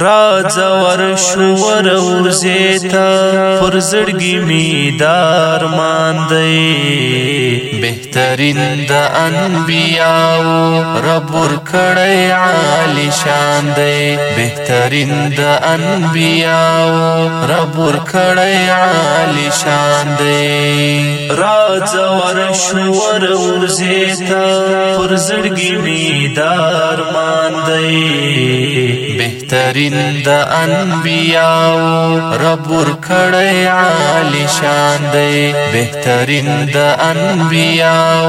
را زور شور ورزیتا پر زړګي می دار مان دی بهترین د انبیاء رب ور کړی عالی شان دی بهترین د انبیاء رب ور کړی عالی شان دی را زور شور ورزیتا پر زړګي می دار مان دی بهترین د انبیاو رب ور کړی عالی شان دی بهترین د انبیاو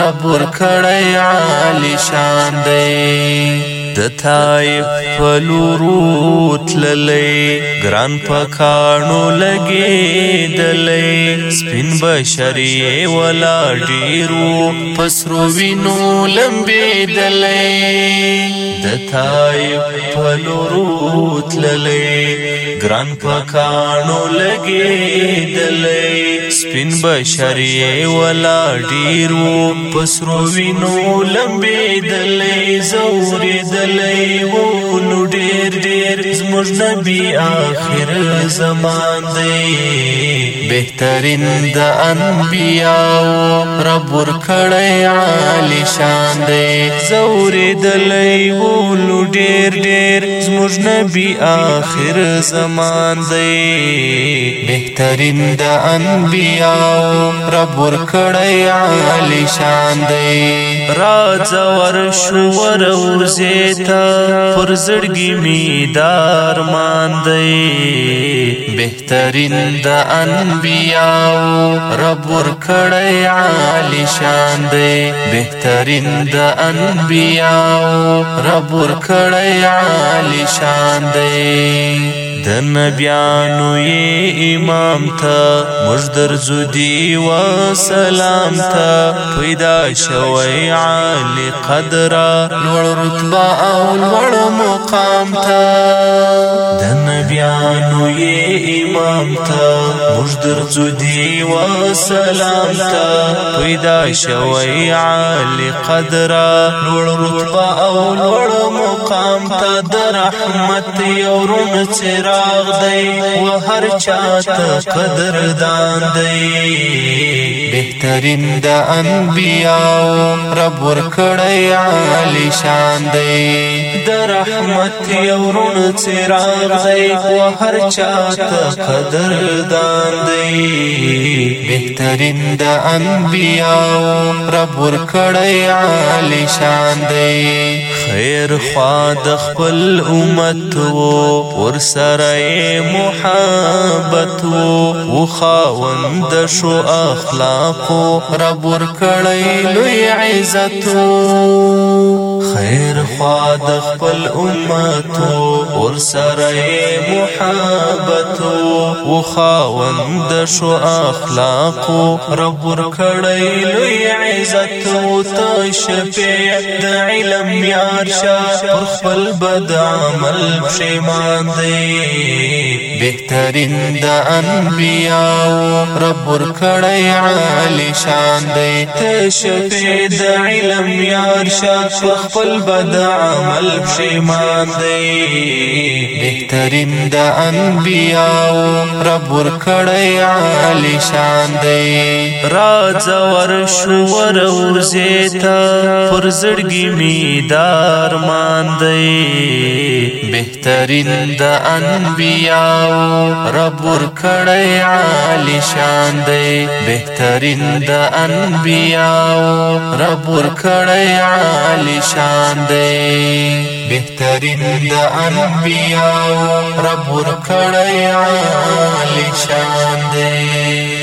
رب ور کړی عالی شان دی د تایف فلورو تللې ګران پکانو لګې دلې سپین بشری ولا ډیرو پسرو وینو لمبې دلې د تایف فلورو تللې ګران پکانو لګې دلې سپین بشری ولا ډیرو پسرو وینو لمبې دلې زورې غلی وو نو ډیر ډیر زموږ نبی آخر زمان دی بهترین د انبیاء رب ور کړی عالی شان دی زورې دلی وو نو ډیر ډیر زموږ نبی آخر زمان دی بهترین د انبیاء رب ور کړی عالی شان دی راز ور شور ورزه تا پر زړګي می دار مان دی بهترین د انبیاء رب ور کړی عالی شان دی بهترین د انبیاء رب ور کړی عالی شان دی د نبیانو یې امام ته مجدر زدی و سلام ته پیدا شوی عالی قدر لوړ رتبه او لوړ مقام ته د نبیانو یې دی امام تا موږ درځو دی و سلام تا پیدا شوی عالی قدر لوړ رتبه او لوړ مقام تا در رحمت یو رون چراغ دی و هر چا ته قدردان دی بهترین د انبیاء رب ور کړی عالی شان دی رحمت یو رون چراغ دی خو هر چا ته قدر دان دی بهترین د انبیاء رب ور کړی عالی شان دی خیر خوا د خپل امت وو ور سره محبت وو خاوند شو اخلاق رب ور کړی لوی عزت وو خیر خواد د خپل امت ور سره محبت او شو اخلاق رب ور کړی لوی عزت او ته شفیع د علم یار شاه خپل بد عمل پښیمان دی بهترین د رب ور کړی عالی شان دی ته شفیع د علم یار شاه خپل بد عمل پښیمان دی بهترین د انبیاء رب ور کړی عالی شان دی راز ور شور ورزیتا پر زړګی می دار مان دی بهترین د انبیاء رب ور کړی عالی شان دی بهترین د انبیاء رب ور کړی عالی شان شان دی بهترین د انبیاء رب ور کړی عالی شان دی